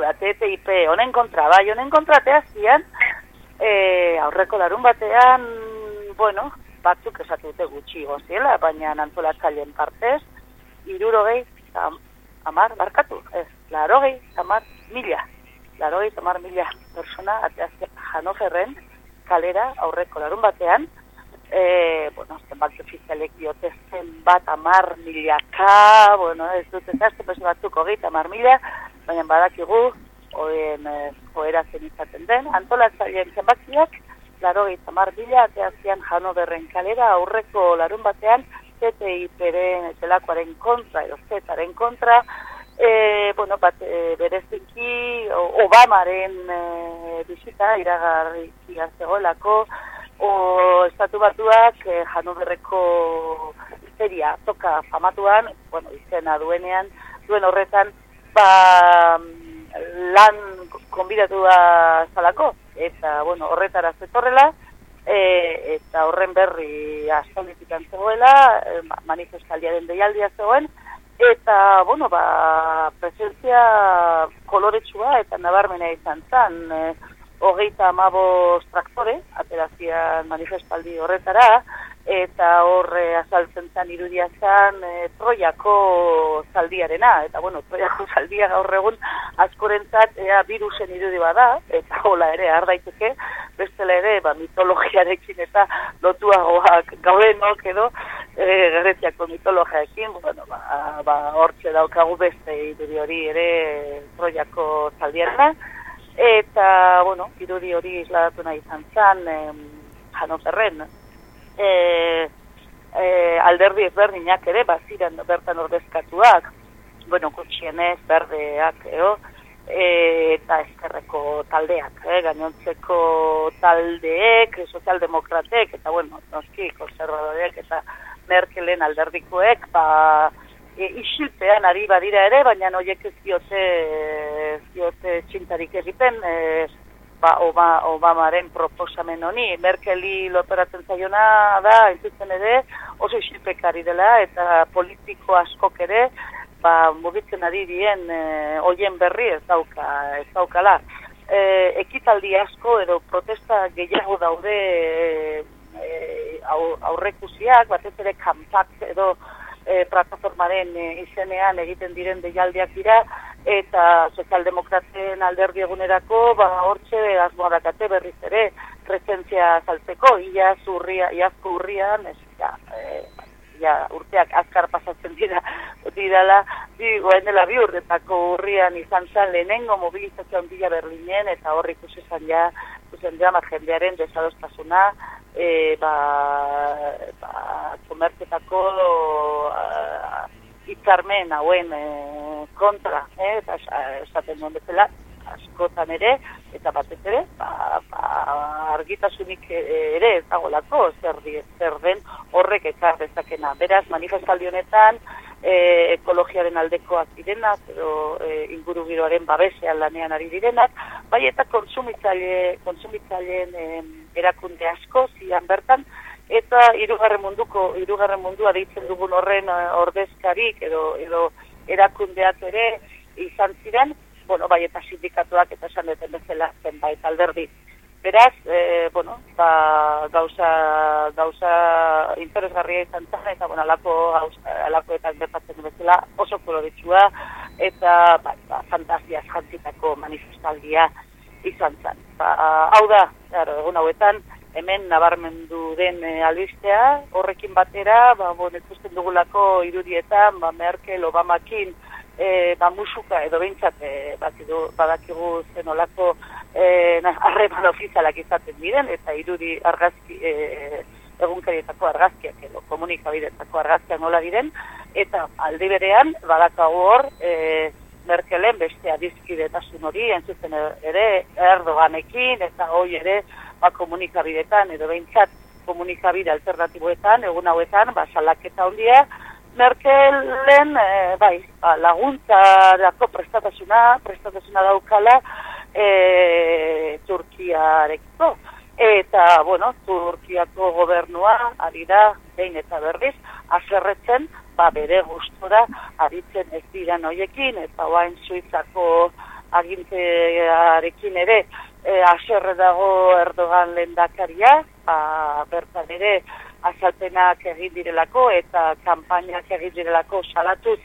da, TTIP, honen kontra, bai, honen kontra zian, e, aurreko larun batean, bueno, batzuk esatu dute gutxi goziela, baina antolatzaileen partez, irurogei, amar, barkatu, ez, larogei, amar, mila, larogei, amar, mila persona, ateazia Hanoverren, kalera, aurreko larun batean, e, bueno, zenbat ofizialek diote zenbat amar milaka, bueno, ez dut ez azte, pues batzuk hogeita amar mila, baina badakigu, oen e, joera zen izaten den, antolatzaileen zenbakiak, laro gaita mar mila, ateazian jano berren kalera, aurreko larun batean, TTIP-ren zelakoaren kontra, edo zetaren kontra, e, bueno, bat, e, bereziki, Obamaren e, bisita, iragarri zegoelako, o estatu batuak e, Hanoverreko feria toka famatuan, bueno, izena duenean, duen horretan, ba, lan konbidatu da zalako, eta, bueno, horretara zetorrela, e, eta horren berri astolitik antzegoela, e, manifestaldiaren deialdia zegoen, eta, bueno, ba, presentzia koloretsua eta nabarmena izan zan, e, hogeita amabos traktore, aterazian manifestaldi horretara, eta horre azaltzen zan irudia zan e, Troiako zaldiarena, eta bueno, Troiako zaldia gaur egun askorentzat ea virusen irudi bada, eta hola ere, ardaiteke, bestela ere, ba, mitologiarekin eta lotuagoak gaudenok edo, e, garetiako mitologiarekin, bueno, ba, ba, hortxe daukagu beste irudi hori ere Troiako zaldiarena, eta, bueno, irudi hori isladatu nahi izan zan, eh, janoperren, eh, eh, alderdi ezberdinak ere, baziren bertan ordezkatuak, bueno, gutxienez, berdeak, eo, e, eta eskerreko taldeak, eh, gainontzeko taldeek, sozialdemokratek, eta, bueno, noski, konservadoreak, eta Merkelen alderdikoek, ba, e, isilpean ari badira ere, baina noiek ez diote, diote txintarik egiten, e, ba, Oba, Obamaren proposamen honi, Merkeli lotoratzen zaiona da, entzutzen ere, oso isilpekari dela, eta politiko askok ere, ba, mugitzen ari dien, e, oien berri ez dauka, ez daukala. E, ekitaldi asko edo protesta gehiago daude e, aurrekusiak, batez ere kanpak edo e, plataformaren e, izenean egiten diren deialdiak dira, eta sozialdemokraten alderdi egunerako, ba, hortxe azmoadakate berriz ere, presentzia saltzeko, ia zurria, iazko urrian, ez, ja, e, ja, urteak azkar pasatzen dira, dirala, di, goen dela bi urretako urrian izan zen lehenengo mobilizazio ondila Berlinen, eta horrik usesan ja, usen ja, jendearen desadostasuna, e, ba, ba, komerketako hitzarmen hauen e, kontra, eh, eta esaten duen bezala, askotan ere, eta batez ere, ba, ba, argitasunik ere ez dagolako, zer, zer den horrek ekar dezakena. Beraz, manifestaldi honetan, e, ekologiaren aldekoak direnak, edo e, inguru giroaren babesean lanean ari direnak, bai eta konsumitzaile, konsumitzaileen e, erakunde asko zian bertan, eta hirugarren munduko, hirugarren mundua deitzen dugun horren eh, ordezkarik edo, edo erakundeak ere izan ziren, bueno, bai eta sindikatuak eta esan duten bezala zenbait alderdi. Beraz, e, bueno, ba, gauza, gauza interesgarria izan zen, eta bueno, alako, alako eta gertatzen bezala oso koloritsua, eta ba, ba, fantasiaz jantzitako manifestaldia izan zen. Ba, hau da, egun hauetan, hemen nabarmendu den e, albistea, horrekin batera, ba, bon, ikusten dugulako irudietan, ba, Merkel, Obamakin, e, ba, musuka edo behintzat, e, badakigu zen olako harreman ofizialak izaten diren, eta irudi argazki, e, egunkarietako argazkiak edo komunikabidetako argazkiak nola diren, eta aldi berean, badakagu hor, e, Merkelen beste adizkidetasun hori, entzuten ere, Erdoganekin, eta hoi ere, ba, komunikabidetan, edo behintzat komunikabide alternatiboetan, egun hauetan, ba, salaketa hondia, Merkelen, e, bai, ba, laguntza dako prestatasuna, prestatasuna daukala, e, Turkiarekiko. Eta, bueno, Turkiako gobernua, ari da, behin eta berriz, azerretzen, ba, bere gustora, aritzen ez dira noiekin, eta oain suizako agintzearekin ere e, aserre dago Erdogan lendakaria, ba, bertan ere azalpenak egin direlako eta kanpainak egin direlako salatuz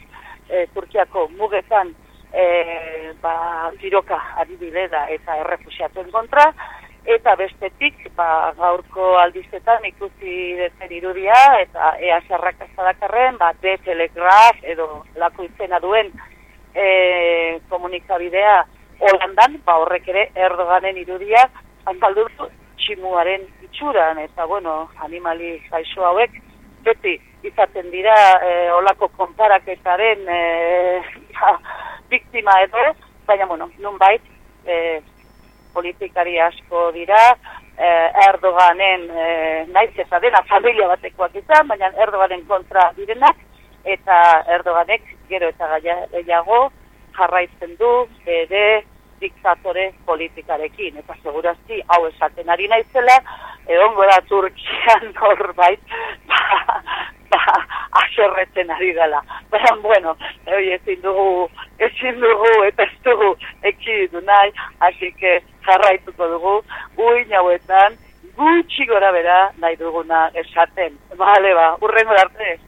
e, Turkiako mugetan e, ba, tiroka ari da eta errefusiatuen kontra, eta bestetik ba, gaurko aldizetan ikusi dezen irudia eta ea zerrak azadakarren, ba, de telegraf edo lako izena duen e, komunikabidea Holandan, ba, horrek ere Erdoganen irudia azaldu tximuaren itxuran, eta bueno, animali gaixo hauek, beti izaten dira e, olako konparaketaren e, ja, biktima edo, baina bueno, nun bait, e, politikari asko dira, e, Erdoganen, e, naiz eta dena familia batekoak izan, baina Erdoganen kontra direnak, eta Erdoganek gero eta gaiago jarraitzen du, bere diktatore politikarekin, eta segurazki hau esaten ari naizela, egongo da Turkian norbait, ba, ba, aserretzen ari gala. Baina, bueno, oi, ezin dugu, ezin dugu, eta ez dugu, ekiditu nahi, hasi jarraituko dugu, uin hauetan, gutxi gora bera nahi duguna esaten. Bale, ba, urrengo arte.